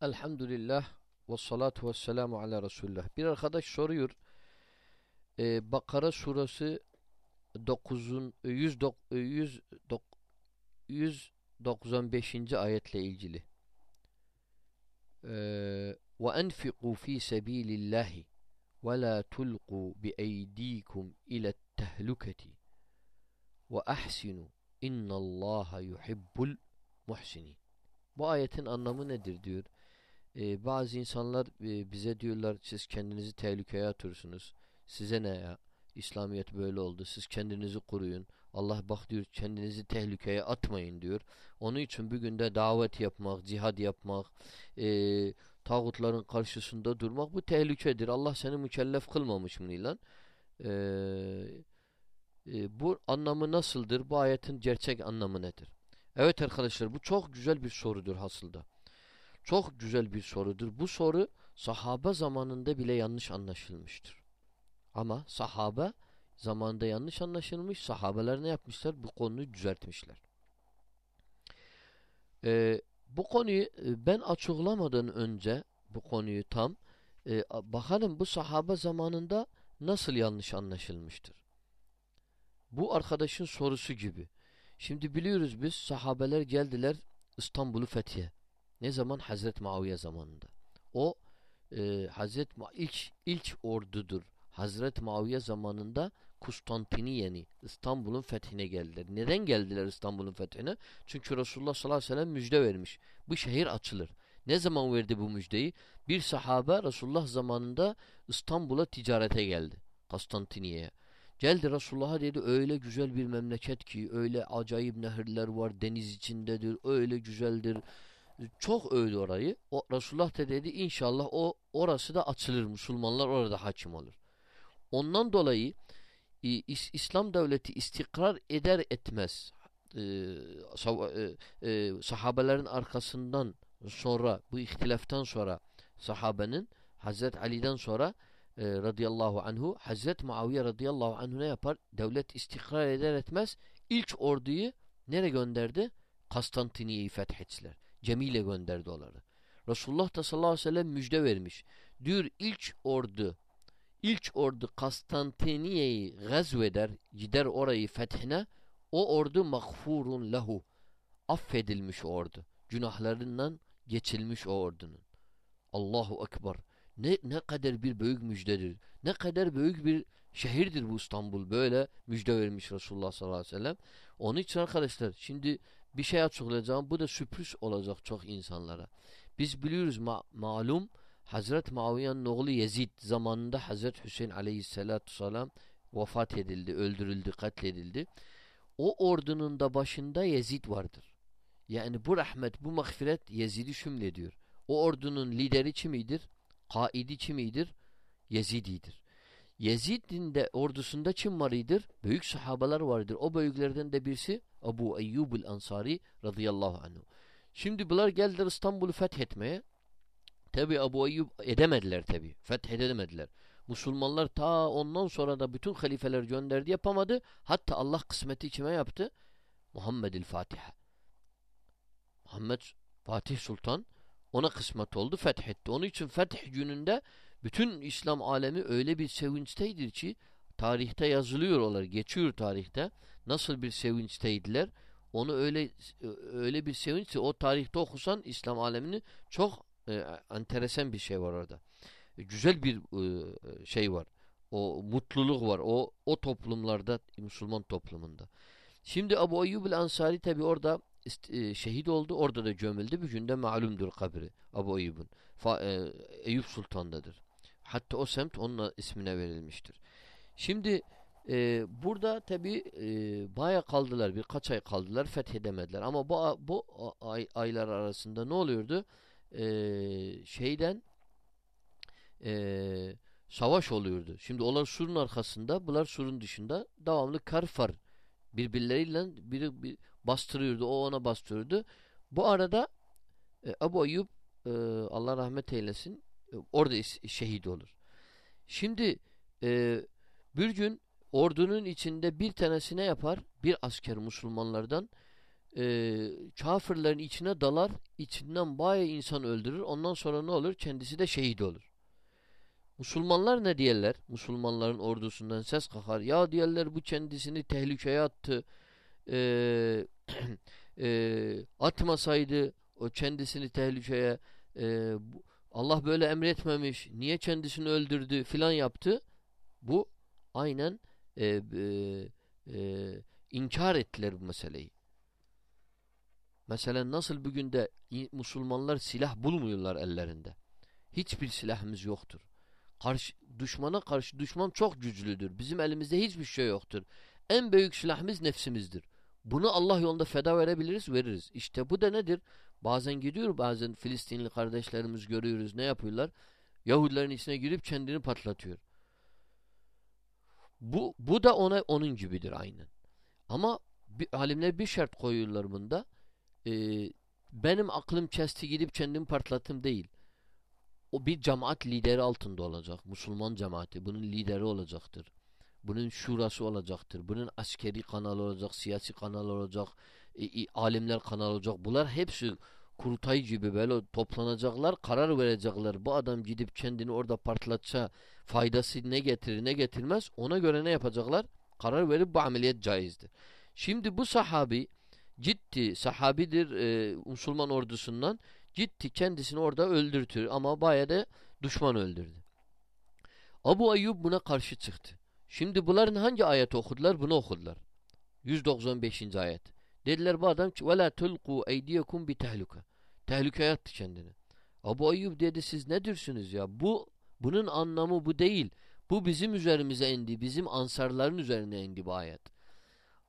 Elhamdülillah ve salatu ve selamu ala Resulullah. Bir arkadaş soruyor. Ee, Bakara suresi 9'un 100, 100, 195. ayetle ilgili. Ee, ve enfiqu fi sabilillahi ve la tulqu bi eydikum ila tehluketi ve ahsinu innallaha yuhibbul muhsinin. Bu ayetin anlamı nedir diyor. Ee, bazı insanlar e, bize diyorlar siz kendinizi tehlikeye atıyorsunuz. Size ne ya? İslamiyet böyle oldu. Siz kendinizi koruyun. Allah bak diyor kendinizi tehlikeye atmayın diyor. Onun için bugün de davet yapmak, cihad yapmak, e, tağutların karşısında durmak bu tehlikedir. Allah seni mükellef kılmamış mı lan? E, e, bu anlamı nasıldır? Bu ayetin gerçek anlamı nedir? Evet arkadaşlar bu çok güzel bir sorudur hasılda. Çok güzel bir sorudur. Bu soru sahabe zamanında bile yanlış anlaşılmıştır. Ama sahabe zamanında yanlış anlaşılmış. Sahabeler ne yapmışlar? Bu konuyu düzeltmişler. Ee, bu konuyu e, ben açıklamadan önce bu konuyu tam e, bakalım bu sahabe zamanında nasıl yanlış anlaşılmıştır. Bu arkadaşın sorusu gibi. Şimdi biliyoruz biz sahabeler geldiler İstanbul'u fethiye. Ne zaman? Hazret Muaviye zamanında. O e, Hazret Ma ilk ilk ordudur. Hazret Muaviye zamanında Konstantiniye'ni İstanbul'un fethine geldiler. Neden geldiler İstanbul'un fethine? Çünkü Resulullah sallallahu aleyhi ve sellem müjde vermiş. Bu şehir açılır. Ne zaman verdi bu müjdeyi? Bir sahabe Resulullah zamanında İstanbul'a ticarete geldi. Konstantiniye'ye. Geldi Resulullah'a dedi öyle güzel bir memleket ki öyle acayip nehirler var deniz içindedir öyle güzeldir çok övdü orayı. O, Resulullah da dedi inşallah o orası da açılır. Müslümanlar orada hakim olur. Ondan dolayı e, İs, İslam devleti istikrar eder etmez e, e, e, sahabelerin arkasından sonra bu ihtilaftan sonra sahabenin Hazret Ali'den sonra e, radıyallahu anhu Hazret Muaviye radıyallahu anhu ne yapar? Devlet istikrar eder etmez ilk orduyu nereye gönderdi? Konstantiniye'yi fethettiler. Cemile gönderdi onları. Resulullah da sallallahu aleyhi ve sellem müjde vermiş. Diyor ilk ordu ilk ordu Konstantiniye'yi gazveder, gider orayı fethine o ordu mağfurun lehu affedilmiş ordu. Günahlarından geçilmiş o ordunun. Allahu Ekber. Ne, ne kadar bir büyük müjdedir. Ne kadar büyük bir şehirdir bu İstanbul. Böyle müjde vermiş Resulullah sallallahu aleyhi ve sellem. Onun için arkadaşlar şimdi bir şey açıklayacağım. Bu da sürpriz olacak çok insanlara. Biz biliyoruz ma malum Hazret Muaviye'nin oğlu Yezid zamanında Hazret Hüseyin aleyhissalatu selam vefat edildi, öldürüldü, katledildi. O ordunun da başında Yezid vardır. Yani bu rahmet, bu mağfiret Yezid'i şümlediyor. O ordunun lideri kimidir? Kaidi kimidir? Yezididir. Yezid'in de ordusunda kim varıdır? Büyük sahabeler vardır. O büyüklerden de birisi Abu Eyyubul Ansari radıyallahu anhu. Şimdi bunlar geldiler İstanbul'u fethetmeye. Tabi Abu Eyyub edemediler tabi. Fethedemediler. Musulmanlar ta ondan sonra da bütün halifeler gönderdi yapamadı. Hatta Allah kısmeti kime yaptı? Muhammedil Fatiha. Muhammed Fatih Sultan ona kısmet oldu fethetti. Onun için fetih gününde bütün İslam alemi öyle bir sevinçteydir ki tarihte yazılıyorlar, geçiyor tarihte. Nasıl bir sevinçteydiler? Onu öyle öyle bir sevinç o tarihte okusan İslam alemini çok e, enteresan bir şey var orada. E, güzel bir e, şey var. O mutluluk var. O o toplumlarda Müslüman toplumunda. Şimdi Abu Eyyub el-Ansari tabi orada e, şehit oldu. Orada da gömüldü. Bir günde malumdur kabri Abu Eyyub'un. E, Eyüp Sultan'dadır. Hatta o semt onun ismine verilmiştir. Şimdi e, burada tabi e, baya kaldılar. Birkaç ay kaldılar. Fethedemediler. Ama bu, bu ay, aylar arasında ne oluyordu? E, şeyden e, savaş oluyordu. Şimdi onlar surun arkasında, bunlar surun dışında devamlı karfar birbirleriyle biri bir bastırıyordu. O ona bastırıyordu. Bu arada e, Ebu Ayyub e, Allah rahmet eylesin orada şehit olur. Şimdi e, bir gün ordunun içinde bir tanesi ne yapar? Bir asker Müslümanlardan e, kafirlerin içine dalar, içinden bayağı insan öldürür. Ondan sonra ne olur? Kendisi de şehit olur. Müslümanlar ne diyorlar? Müslümanların ordusundan ses kalkar. Ya diyorlar bu kendisini tehlikeye attı. Ee, e, atmasaydı o kendisini tehlikeye e, Allah böyle emretmemiş. Niye kendisini öldürdü filan yaptı. Bu aynen e, e, e, inkar ettiler bu meseleyi. Mesela nasıl bugün de Müslümanlar silah bulmuyorlar ellerinde. Hiçbir silahımız yoktur. Karşı, düşmana karşı düşman çok güçlüdür. Bizim elimizde hiçbir şey yoktur. En büyük silahımız nefsimizdir. Bunu Allah yolunda feda verebiliriz, veririz. İşte bu da nedir? Bazen gidiyor, bazen Filistinli kardeşlerimiz görüyoruz. Ne yapıyorlar? Yahudilerin içine girip kendini patlatıyor. Bu, bu da ona onun gibidir aynen. Ama bir, alimler bir şart koyuyorlar bunda. Ee, benim aklım kesti gidip kendimi patlattım değil. O bir cemaat lideri altında olacak. Müslüman cemaati. Bunun lideri olacaktır. Bunun şurası olacaktır. Bunun askeri kanalı olacak, siyasi kanal olacak, e, alimler kanalı olacak. Bunlar hepsi kurultay gibi böyle toplanacaklar, karar verecekler. Bu adam gidip kendini orada partlatsa faydası ne getirir ne getirmez ona göre ne yapacaklar? Karar verip bu ameliyat caizdir. Şimdi bu sahabi ciddi sahabidir e, Müslüman ordusundan gitti kendisini orada öldürtür ama bayağı da düşman öldürdü. Abu Ayyub buna karşı çıktı. Şimdi bunların hangi ayeti okudular? Bunu okudular. 195. ayet. Dediler bu adam وَلَا تُلْقُوا اَيْدِيَكُمْ بِتَهْلُكَ Tehlikeye attı kendini. Abu Ayyub dedi siz ne diyorsunuz ya? Bu bunun anlamı bu değil. Bu bizim üzerimize indi. Bizim ansarların üzerine indi bu ayet.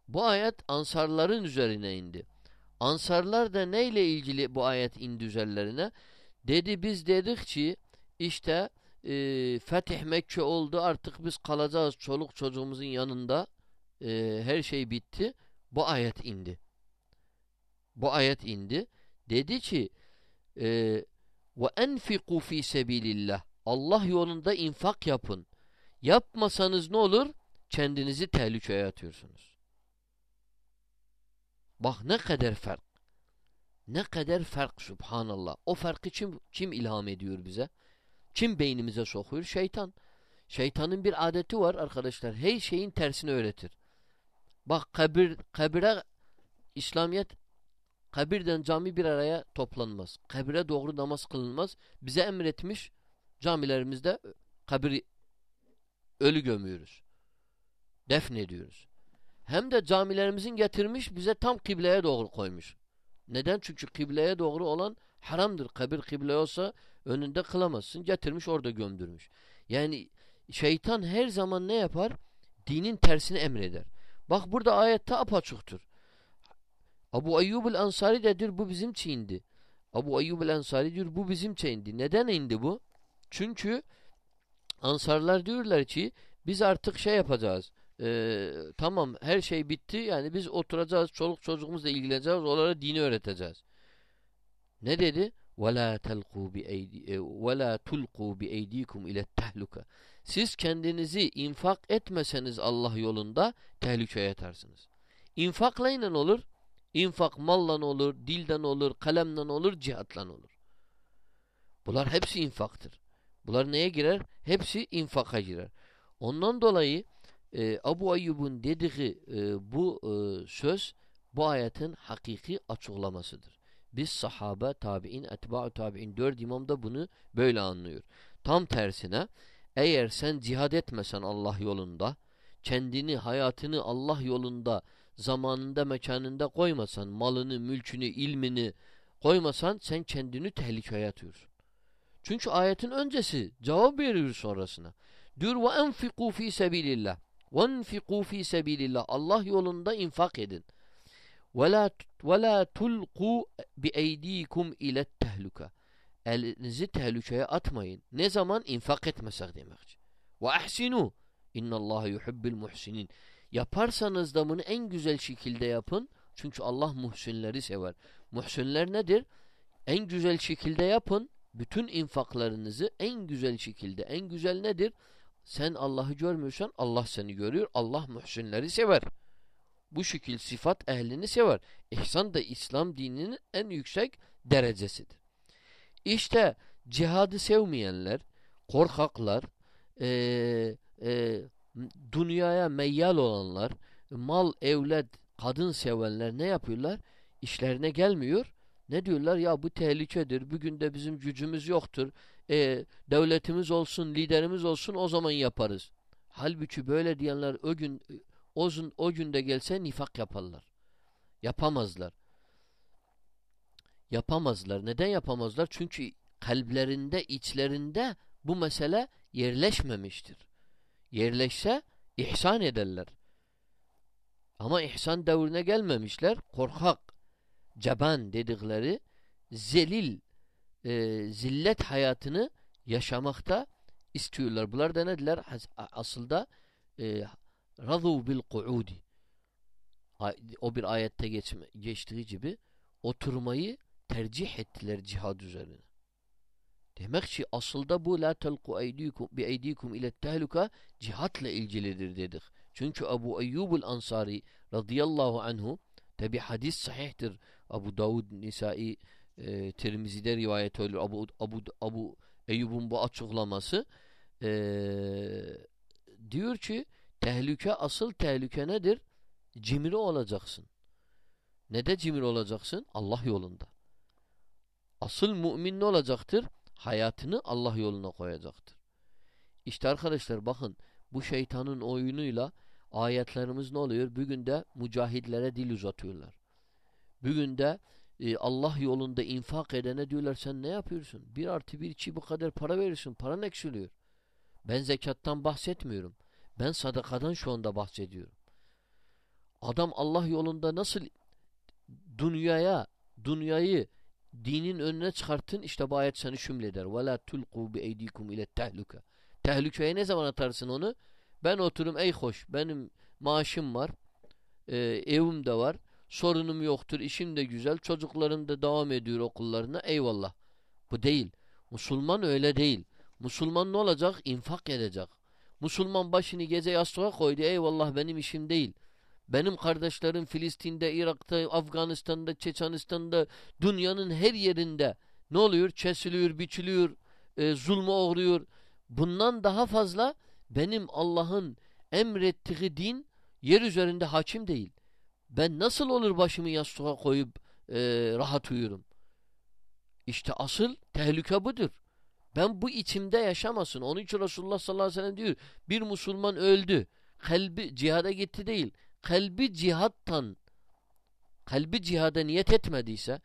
Bu ayet ansarların üzerine indi. Ansarlar da neyle ilgili bu ayet indi üzerlerine? Dedi biz dedik ki işte e, Fetih Mekke oldu artık biz kalacağız çoluk çocuğumuzun yanında e, her şey bitti. Bu ayet indi. Bu ayet indi. Dedi ki ve enfiku fi sebilillah Allah yolunda infak yapın. Yapmasanız ne olur? Kendinizi tehlikeye atıyorsunuz. Bak ne kadar fark. Ne kadar fark subhanallah. O farkı kim, kim ilham ediyor bize? Kim beynimize sokuyor? Şeytan. Şeytanın bir adeti var arkadaşlar. Her şeyin tersini öğretir. Bak kabir, kabire İslamiyet kabirden cami bir araya toplanmaz. Kabire doğru namaz kılınmaz. Bize emretmiş camilerimizde kabiri ölü gömüyoruz. Defnediyoruz. Hem de camilerimizin getirmiş bize tam kıbleye doğru koymuş. Neden? Çünkü kıbleye doğru olan haramdır. Kabir kıble olsa önünde kılamazsın. Getirmiş orada gömdürmüş. Yani şeytan her zaman ne yapar? Dinin tersini emreder. Bak burada ayette apaçuktur. Abu Eyyub el-Ansari dedir bu bizim çiğindi. Abu Eyyub el-Ansari diyor bu bizim çiğindi. Neden indi bu? Çünkü Ansarlar diyorlar ki biz artık şey yapacağız. Ee, tamam her şey bitti yani biz oturacağız çoluk çocuğumuzla ilgileneceğiz onlara dini öğreteceğiz. Ne dedi? وَلَا تَلْقُوا بِاَيْدِي وَلَا تُلْقُوا بِاَيْدِيكُمْ اِلَى التَّهْلُكَ Siz kendinizi infak etmeseniz Allah yolunda tehlikeye atarsınız. İnfakla ne olur? İnfak malla olur, dilden olur, kalemle olur, cihatla olur. Bunlar hepsi infaktır. Bunlar neye girer? Hepsi infaka girer. Ondan dolayı e, Abu Ayyub'un dediği e, bu e, söz bu ayetin hakiki açıklamasıdır. Biz sahabe, tabi'in, etba'u tabi'in dört imam da bunu böyle anlıyor. Tam tersine eğer sen cihad etmesen Allah yolunda, kendini, hayatını Allah yolunda zamanında, mekanında koymasan, malını, mülkünü, ilmini koymasan sen kendini tehlikeye atıyorsun. Çünkü ayetin öncesi cevap veriyor sonrasına. Diyor ve enfiku fi sebilillah. Ve enfiku fi sebilillah. Allah yolunda infak edin. La tulqu bi eydikum ile tehluka. Elinizi tehlikeye atmayın. Ne zaman infak etmesek demek. Ve ahsinu. İnnallâhe yuhibbul muhsinin. Yaparsanız da bunu en güzel şekilde yapın. Çünkü Allah muhsinleri sever. Muhsinler nedir? En güzel şekilde yapın. Bütün infaklarınızı en güzel şekilde. En güzel nedir? Sen Allah'ı görmüyorsan Allah seni görüyor. Allah muhsinleri sever. Bu şekil sıfat ehlini sever. İhsan da İslam dininin en yüksek derecesidir. İşte cihadı sevmeyenler, korkaklar, e, e, dünyaya meyyal olanlar, mal, evlet, kadın sevenler ne yapıyorlar? İşlerine gelmiyor. Ne diyorlar? Ya bu tehlikedir. Bugün de bizim gücümüz yoktur. E, devletimiz olsun, liderimiz olsun o zaman yaparız. Halbuki böyle diyenler o gün o, o günde gelse nifak yaparlar. Yapamazlar. Yapamazlar. Neden yapamazlar? Çünkü kalplerinde, içlerinde bu mesele yerleşmemiştir. Yerleşse ihsan ederler. Ama ihsan devrine gelmemişler. Korkak, ceban dedikleri zelil, e, zillet hayatını yaşamakta istiyorlar. Bunlar da nediler? Aslında e, radu bil kuudi o bir ayette geçme, geçtiği gibi oturmayı tercih ettiler cihad üzerine. Demek ki asılda bu la telku eydikum bi eydikum ile tehluka cihatla ilgilidir dedik. Çünkü Ebu Eyyubul Ansari radıyallahu anhu tabi hadis sahihtir. Abu Davud Nisai e, Tirmizi'de rivayet olur. Abu, Abu, Abu Eyyub'un bu açıklaması e, diyor ki tehlike asıl tehlike nedir? Cimri olacaksın. Ne de cimri olacaksın? Allah yolunda. Asıl mümin ne olacaktır? Hayatını Allah yoluna koyacaktır. İşte arkadaşlar bakın bu şeytanın oyunuyla ayetlerimiz ne oluyor? Bugün de mücahidlere dil uzatıyorlar. Bugün de e, Allah yolunda infak edene diyorlar sen ne yapıyorsun? Bir artı bir içi bu kadar para verirsin. Paran eksiliyor. Ben zekattan bahsetmiyorum. Ben sadakadan şu anda bahsediyorum. Adam Allah yolunda nasıl dünyaya, dünyayı dinin önüne çıkartın işte bu ayet seni şümleder. وَلَا تُلْقُوا بِاَيْدِيكُمْ ile tehlike. Tehlikeye ne zaman atarsın onu? Ben oturum ey hoş benim maaşım var, e, evim de var, sorunum yoktur, işim de güzel, çocuklarım da devam ediyor okullarına eyvallah. Bu değil. Müslüman öyle değil. Müslüman ne olacak? İnfak edecek. Müslüman başını gece yastığa koydu. Eyvallah benim işim değil. Benim kardeşlerim Filistin'de, Irak'ta, Afganistan'da, Çeçenistan'da, dünyanın her yerinde ne oluyor? Kesiliyor, biçiliyor, e, zulme uğruyor. Bundan daha fazla benim Allah'ın emrettiği din yer üzerinde hakim değil. Ben nasıl olur başımı yastığa koyup e, rahat uyurum? İşte asıl tehlike budur. Ben bu içimde yaşamasın. Onun için Resulullah sallallahu aleyhi ve sellem diyor bir Müslüman öldü. Kalbi cihada gitti değil. Kalbi cihattan kalbi cihada niyet etmediyse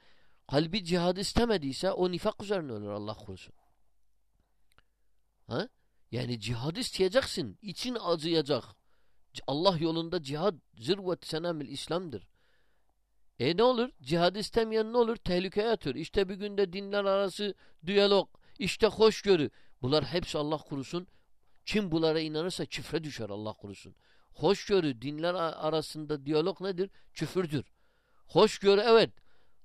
kalbi cihad istemediyse o nifak üzerine ölür Allah korusun. Ha? Yani cihad isteyeceksin. İçin acıyacak. Allah yolunda cihad zirvet senemil İslam'dır. E ne olur? Cihad istemeyen ne olur? Tehlikeye atıyor. İşte bir günde dinler arası diyalog, işte hoşgörü. Bunlar hepsi Allah kurusun. Kim bunlara inanırsa küfre düşer Allah kurusun. Hoşgörü dinler arasında diyalog nedir? Küfürdür. Hoşgörü evet.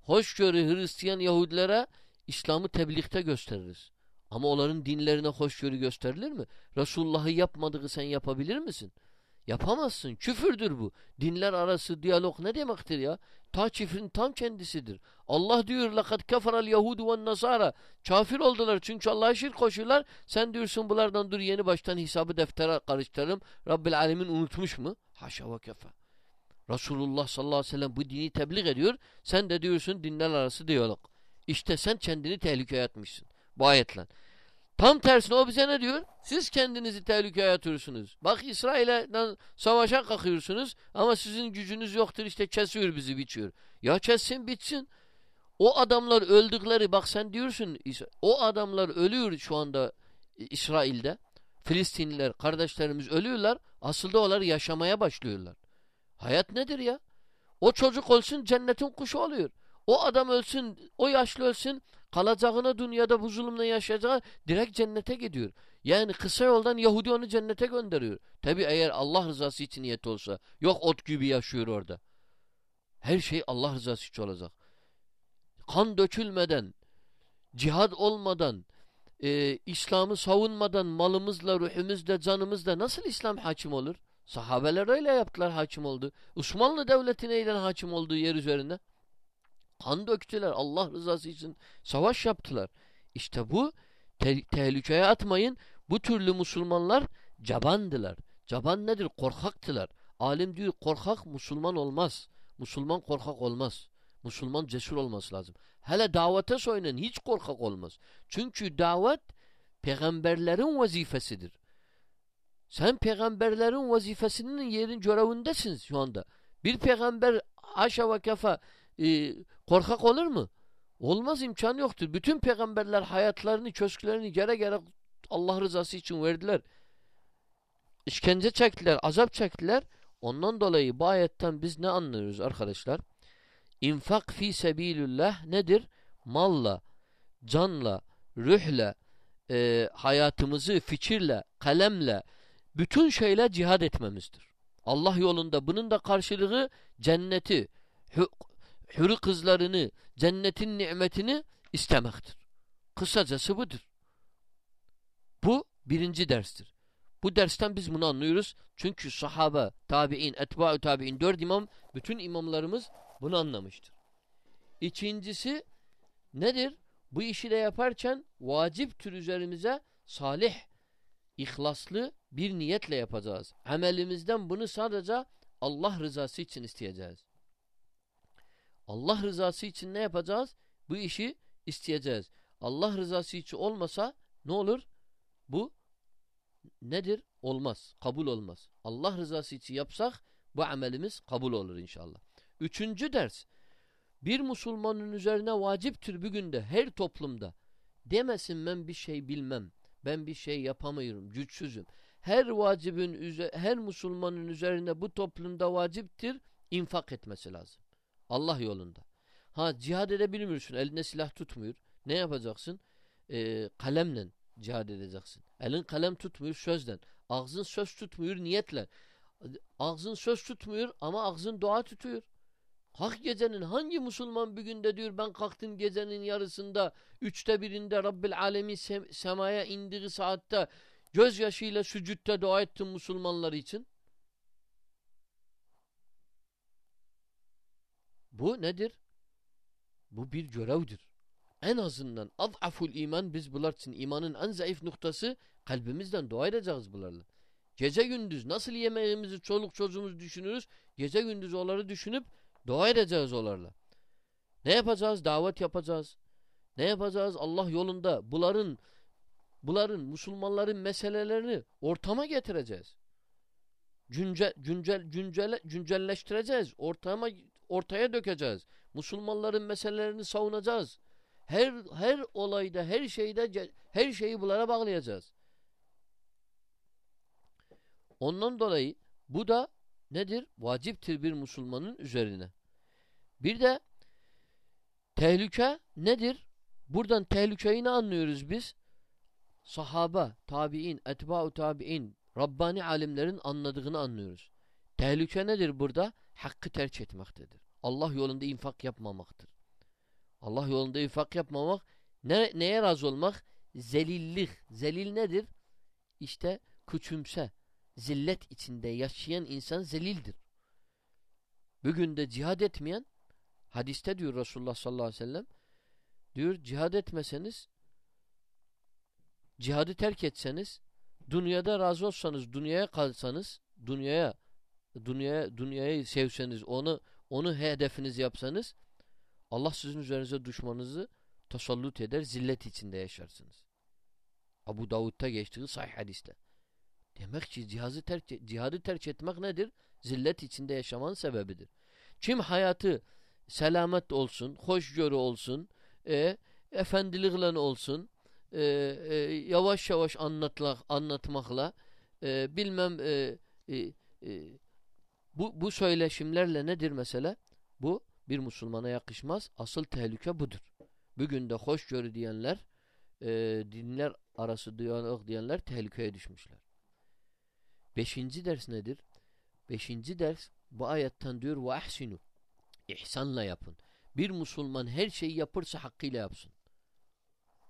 Hoşgörü Hristiyan Yahudilere İslam'ı tebliğde gösteririz. Ama onların dinlerine hoşgörü gösterilir mi? Resulullah'ı yapmadığı sen yapabilir misin? Yapamazsın. Küfürdür bu. Dinler arası diyalog ne demektir ya? Ta çifrin tam kendisidir. Allah diyor lakat kafaral yahudu ve nasara. Kafir oldular çünkü Allah'a şirk koşuyorlar. Sen diyorsun bunlardan dur yeni baştan hesabı deftere karıştırırım. Rabbil alemin unutmuş mu? Haşa ve kefe. Resulullah sallallahu aleyhi ve sellem bu dini tebliğ ediyor. Sen de diyorsun dinler arası diyalog. İşte sen kendini tehlikeye atmışsın bu ayetle. Tam tersine o bize ne diyor? Siz kendinizi tehlikeye atıyorsunuz. Bak İsrail'e savaşa kalkıyorsunuz ama sizin gücünüz yoktur işte kesiyor bizi biçiyor. Ya kessin bitsin. O adamlar öldükleri bak sen diyorsun o adamlar ölüyor şu anda İsrail'de. Filistinliler kardeşlerimiz ölüyorlar. Aslında onlar yaşamaya başlıyorlar. Hayat nedir ya? O çocuk olsun cennetin kuşu oluyor. O adam ölsün, o yaşlı ölsün kalacağına dünyada bu zulümle yaşayacağı direkt cennete gidiyor. Yani kısa yoldan Yahudi onu cennete gönderiyor. Tabi eğer Allah rızası için niyet olsa. Yok ot gibi yaşıyor orada. Her şey Allah rızası için olacak. Kan dökülmeden, cihad olmadan, e, İslam'ı savunmadan malımızla, ruhumuzla, canımızla nasıl İslam hakim olur? Sahabeler öyle yaptılar hakim oldu. Osmanlı Devleti neyle hakim olduğu yer üzerinde? Kan döktüler Allah rızası için. Savaş yaptılar. İşte bu te tehlikeye atmayın. Bu türlü Müslümanlar cabandılar. Caban nedir? Korkaktılar. Alim diyor korkak Müslüman olmaz. Müslüman korkak olmaz. Müslüman cesur olması lazım. Hele davete soyunan hiç korkak olmaz. Çünkü davet peygamberlerin vazifesidir. Sen peygamberlerin vazifesinin yerin görevindesin şu anda. Bir peygamber haşa ve kefa e, korkak olur mu? Olmaz imkan yoktur. Bütün peygamberler hayatlarını, köşklerini gere gere Allah rızası için verdiler. İşkence çektiler, azap çektiler. Ondan dolayı bu ayetten biz ne anlıyoruz arkadaşlar? İnfak fi sebilullah nedir? Malla, canla, ruhla, e, hayatımızı fikirle, kalemle, bütün şeyle cihad etmemizdir. Allah yolunda bunun da karşılığı cenneti, hürü kızlarını, cennetin nimetini istemektir. Kısacası budur. Bu birinci derstir. Bu dersten biz bunu anlıyoruz. Çünkü sahaba, tabi'in, etba'u tabi'in, dört imam, bütün imamlarımız bunu anlamıştır. İkincisi nedir? Bu işi de yaparken vaciptür üzerimize salih, ihlaslı bir niyetle yapacağız. Amelimizden bunu sadece Allah rızası için isteyeceğiz. Allah rızası için ne yapacağız? Bu işi isteyeceğiz. Allah rızası için olmasa ne olur? Bu nedir? Olmaz. Kabul olmaz. Allah rızası için yapsak bu amelimiz kabul olur inşallah. Üçüncü ders. Bir Müslümanın üzerine vaciptir bir günde her toplumda. Demesin ben bir şey bilmem. Ben bir şey yapamıyorum. Güçsüzüm. Her vacibin her Müslümanın üzerine bu toplumda vaciptir infak etmesi lazım. Allah yolunda. Ha cihad edebilmiyorsun. Elinde silah tutmuyor. Ne yapacaksın? Ee, kalemle cihad edeceksin. Elin kalem tutmuyor sözden. Ağzın söz tutmuyor niyetle. Ağzın söz tutmuyor ama ağzın dua tutuyor. Kalk gecenin hangi Müslüman bir günde diyor ben kalktım gecenin yarısında üçte birinde Rabbil Alemi sem semaya indiği saatte gözyaşıyla sücütte dua ettim Müslümanlar için. Bu nedir? Bu bir görevdir. En azından azaful iman biz bunlar için imanın en zayıf noktası kalbimizden dua edeceğiz bunlarla. Gece gündüz nasıl yemeğimizi çoluk çocuğumuz düşünürüz? Gece gündüz onları düşünüp dua edeceğiz onlarla. Ne yapacağız? Davet yapacağız. Ne yapacağız? Allah yolunda bunların bunların Müslümanların meselelerini ortama getireceğiz. Güncel, güncel, güncel, güncelleştireceğiz. Ortama ortaya dökeceğiz. Müslümanların meselelerini savunacağız. Her her olayda, her şeyde her şeyi bunlara bağlayacağız. Ondan dolayı bu da nedir? Vaciptir bir Müslümanın üzerine. Bir de tehlike nedir? Buradan tehlikeyi ne anlıyoruz biz? Sahaba, tabi'in, etba'u tabi'in, Rabbani alimlerin anladığını anlıyoruz. Tehlike nedir burada? Hakkı terk etmektedir. Allah yolunda infak yapmamaktır. Allah yolunda infak yapmamak ne, neye razı olmak? Zelillik. Zelil nedir? İşte küçümse, zillet içinde yaşayan insan zelildir. Bugün de cihad etmeyen hadiste diyor Resulullah sallallahu aleyhi ve sellem diyor cihad etmeseniz cihadı terk etseniz dünyada razı olsanız dünyaya kalsanız dünyaya dünyaya dünyayı sevseniz onu onu hedefiniz yapsanız Allah sizin üzerinize düşmanınızı tasallut eder, zillet içinde yaşarsınız. Abu Davud'da geçtiği sahih hadiste. Demek ki cihazı terk, cihadı terk etmek nedir? Zillet içinde yaşamanın sebebidir. Kim hayatı selamet olsun, hoşgörü olsun, e, efendilikle olsun, e, e, yavaş yavaş anlatla, anlatmakla, e, bilmem e, e, e, bu, bu söyleşimlerle nedir mesela? Bu bir Müslümana yakışmaz. Asıl tehlike budur. Bugün de hoşgörü diyenler, e, dinler arası diyalog diyenler tehlikeye düşmüşler. Beşinci ders nedir? Beşinci ders bu ayetten diyor ve ahsinu. İhsanla yapın. Bir Müslüman her şeyi yapırsa hakkıyla yapsın.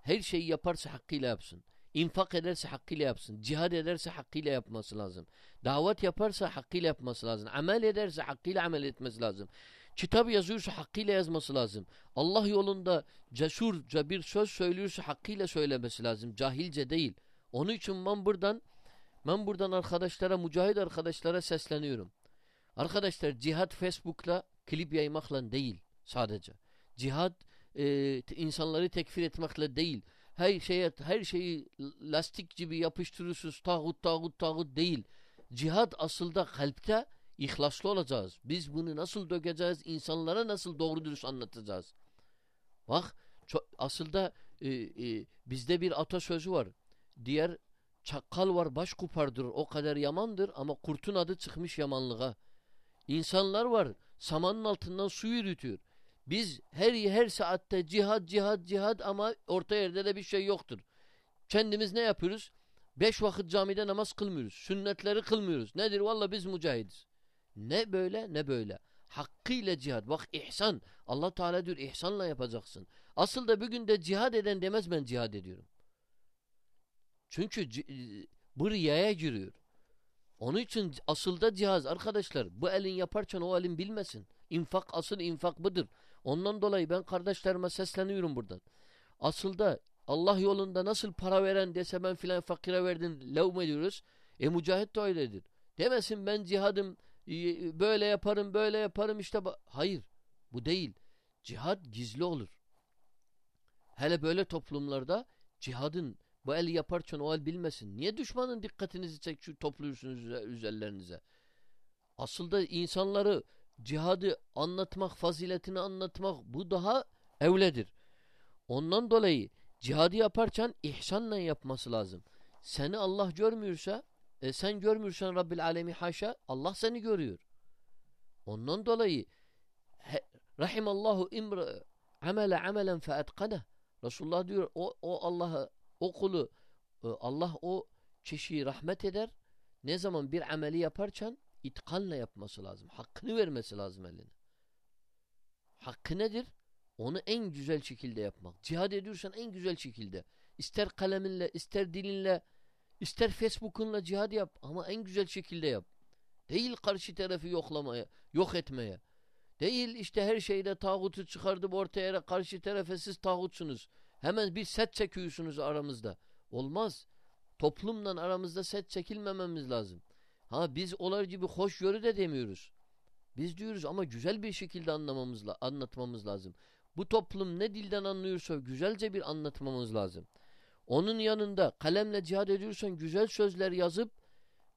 Her şeyi yaparsa hakkıyla yapsın. İnfak ederse hakkıyla yapsın. Cihad ederse hakkıyla yapması lazım. Davet yaparsa hakkıyla yapması lazım. Amel ederse hakkıyla amel etmesi lazım. Kitap yazıyorsa hakkıyla yazması lazım. Allah yolunda cesurca bir söz söylüyorsa hakkıyla söylemesi lazım. Cahilce değil. Onun için ben buradan ben buradan arkadaşlara, mücahit arkadaşlara sesleniyorum. Arkadaşlar cihad Facebook'la klip yaymakla değil sadece. Cihad e, insanları tekfir etmekle değil. Her şeye her şeyi lastik gibi yapıştırıyorsunuz. Tağut tağut tağut değil. Cihad aslında kalpte ihlaslı olacağız. Biz bunu nasıl dökeceğiz? İnsanlara nasıl doğru dürüst anlatacağız? Bak çok, aslında e, e, bizde bir atasözü var. Diğer çakal var baş kupardır o kadar yamandır ama kurtun adı çıkmış yamanlığa. İnsanlar var samanın altından su yürütüyor. Biz her her saatte cihad cihad cihad ama orta yerde de bir şey yoktur. Kendimiz ne yapıyoruz? Beş vakit camide namaz kılmıyoruz. Sünnetleri kılmıyoruz. Nedir? Valla biz mücahidiz. Ne böyle ne böyle. Hakkıyla cihad. Bak ihsan. Allah Teala diyor ihsanla yapacaksın. Asıl da bugün de cihad eden demez ben cihad ediyorum. Çünkü e, bu riyaya giriyor. Onun için asılda cihaz arkadaşlar bu elin yaparken o elin bilmesin. İnfak asıl infak budur. Ondan dolayı ben kardeşlerime sesleniyorum buradan. Asılda Allah yolunda nasıl para veren dese ben filan fakire verdin levm ediyoruz. E mücahit de öyledir. Demesin ben cihadım böyle yaparım böyle yaparım işte. Hayır bu değil. Cihad gizli olur. Hele böyle toplumlarda cihadın bu el yaparken o el bilmesin. Niye düşmanın dikkatinizi çek şu topluyorsunuz üzerlerinize? Asıl da insanları cihadı anlatmak, faziletini anlatmak bu daha evledir. Ondan dolayı cihadı yaparken ihsanla yapması lazım. Seni Allah görmüyorsa, e, sen görmüyorsan Rabbil Alemi haşa, Allah seni görüyor. Ondan dolayı rahimallahu imra amele amelen fe etkane. Resulullah diyor o, o Allah'a o kulu e, Allah o kişiyi rahmet eder. Ne zaman bir ameli yaparken itkanla yapması lazım. Hakkını vermesi lazım eline. Hakkı nedir? Onu en güzel şekilde yapmak. Cihad ediyorsan en güzel şekilde. İster kaleminle, ister dilinle, ister Facebook'unla cihad yap ama en güzel şekilde yap. Değil karşı tarafı yoklamaya, yok etmeye. Değil işte her şeyde tağutu çıkardım ortaya karşı tarafa siz tağutsunuz. Hemen bir set çekiyorsunuz aramızda. Olmaz. Toplumla aramızda set çekilmememiz lazım. Ha biz olar gibi hoşgörü de demiyoruz. Biz diyoruz ama güzel bir şekilde anlamamız, anlatmamız lazım. Bu toplum ne dilden anlıyorsa güzelce bir anlatmamız lazım. Onun yanında kalemle cihad ediyorsan güzel sözler yazıp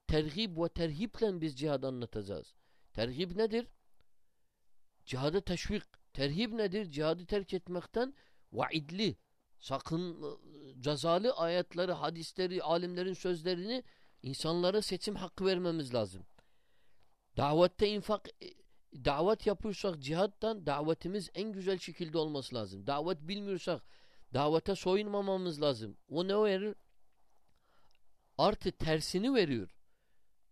terhib ve terhiple biz cihad anlatacağız. Terhib nedir? Cihadı teşvik. Terhib nedir? Cihadı terk etmekten vaidli, sakın ıı, cezalı ayetleri, hadisleri, alimlerin sözlerini insanlara seçim hakkı vermemiz lazım. Davette infak e, davet yapıyorsak cihattan davetimiz en güzel şekilde olması lazım. Davet bilmiyorsak davete soyunmamamız lazım. O ne verir? Artı tersini veriyor.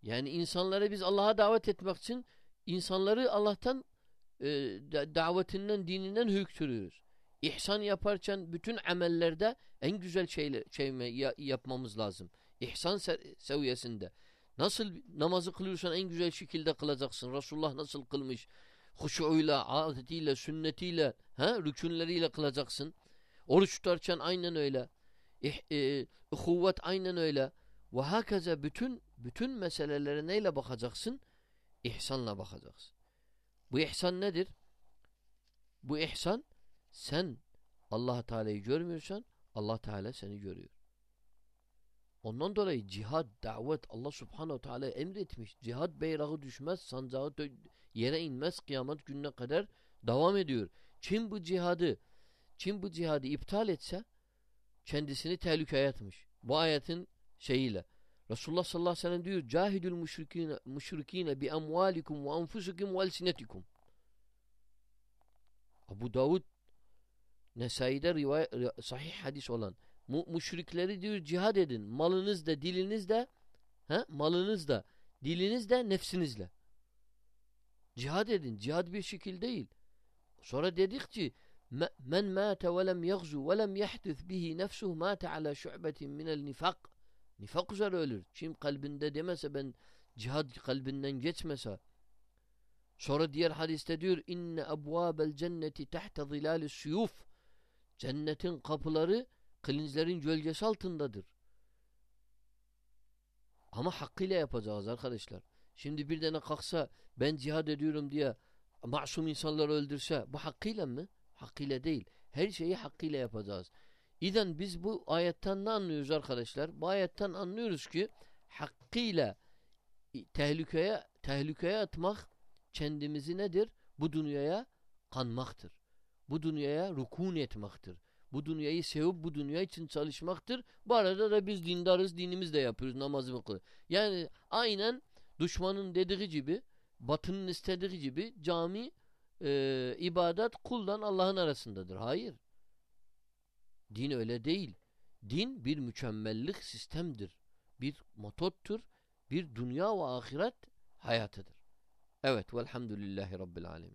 Yani insanlara biz Allah'a davet etmek için insanları Allah'tan e, davetinden, dininden hüktürüyoruz. İhsan yaparken bütün amellerde en güzel şeyle, şey yapmamız lazım. İhsan seviyesinde. Nasıl namazı kılıyorsan en güzel şekilde kılacaksın. Resulullah nasıl kılmış? Huşuyla, adetiyle, sünnetiyle, ha, rükünleriyle kılacaksın. Oruç tutarken aynen öyle. İh, e, kuvvet aynen öyle. Ve hakaza bütün bütün meselelere neyle bakacaksın? İhsanla bakacaksın. Bu ihsan nedir? Bu ihsan sen Allah Teala'yı görmüyorsan Allah Teala seni görüyor. Ondan dolayı cihad, davet Allah Subhanahu Teala emretmiş. Cihad beyrağı düşmez, sancağı yere inmez kıyamet gününe kadar devam ediyor. Kim bu cihadı kim bu cihadı iptal etse kendisini tehlikeye atmış. Bu ayetin şeyiyle. Resulullah sallallahu aleyhi ve sellem diyor cahidül müşrikine, müşrikine bi emvalikum ve enfusikum ve elsinetikum. Abu Davud Nesai'de rivayet, sahih hadis olan mu müşrikleri diyor cihad edin. Malınızda, dilinizde he? malınızda, dilinizde, nefsinizle. Cihad edin. Cihad bir şekil değil. Sonra dedik ki Me- Men mâte ve lem yagzu ve lem yahdüth bihi nefsuhu mâte ala şu'betin minel nifak. Nifak üzere ölür. Kim kalbinde demese ben cihad kalbinden geçmese. Sonra diğer hadiste diyor inne ebvâbel cenneti tahta zilâlis suyuf. Cennetin kapıları kılıncların gölgesi altındadır. Ama hakkıyla yapacağız arkadaşlar. Şimdi bir tane kalksa ben cihad ediyorum diye masum insanları öldürse bu hakkıyla mı? Hakkıyla değil. Her şeyi hakkıyla yapacağız. İden biz bu ayetten ne anlıyoruz arkadaşlar? Bu ayetten anlıyoruz ki hakkıyla tehlikeye tehlikeye atmak kendimizi nedir? Bu dünyaya kanmaktır. Bu dünyaya rukun etmektir. Bu dünyayı sevip bu dünya için çalışmaktır. Bu arada da biz dindarız, dinimiz de yapıyoruz, namazımı kılıyoruz. Yani aynen düşmanın dediği gibi, batının istediği gibi cami, e, ibadet kuldan Allah'ın arasındadır. Hayır. Din öyle değil. Din bir mükemmellik sistemdir. Bir metottur. Bir dünya ve ahiret hayatıdır. Evet velhamdülillahi rabbil alemin.